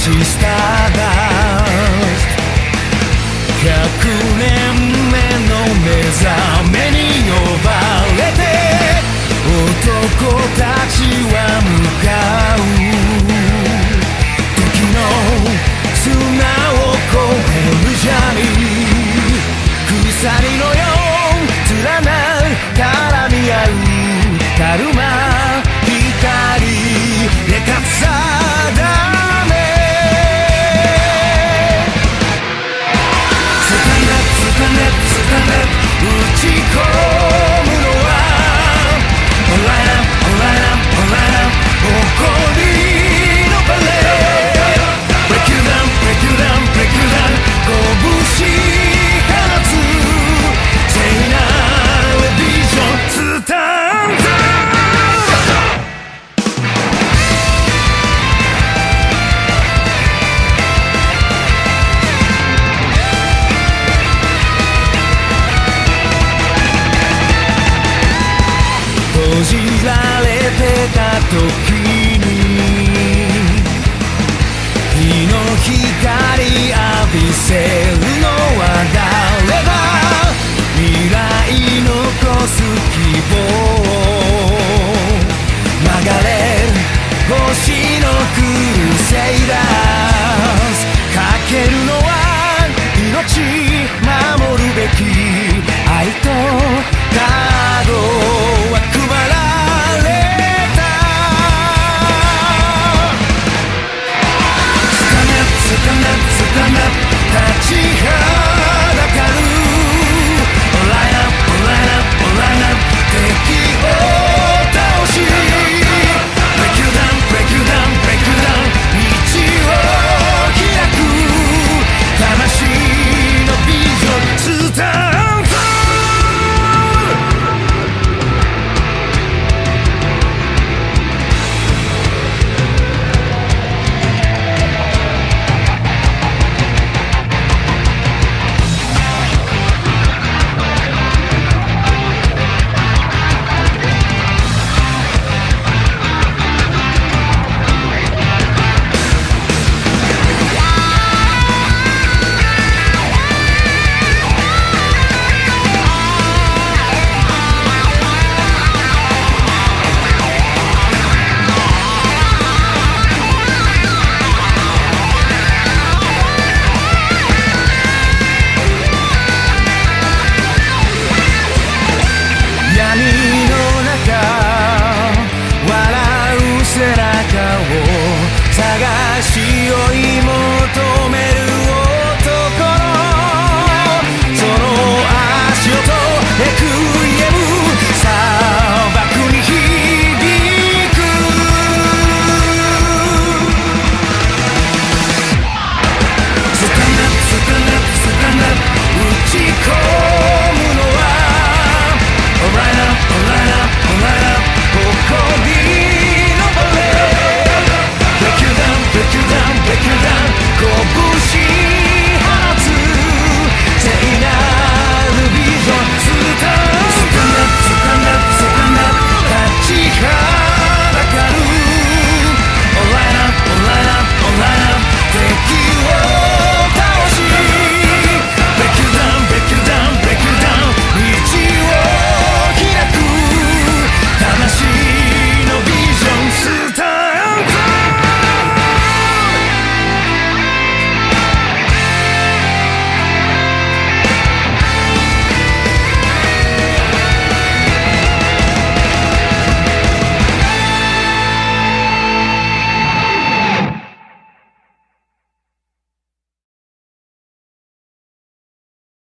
しスターダス100年目の目覚めに呼ばれて男たちは向かう時の砂を越えるジャーニー鎖のよう連なる絡み合うだるま閉じられてた時 así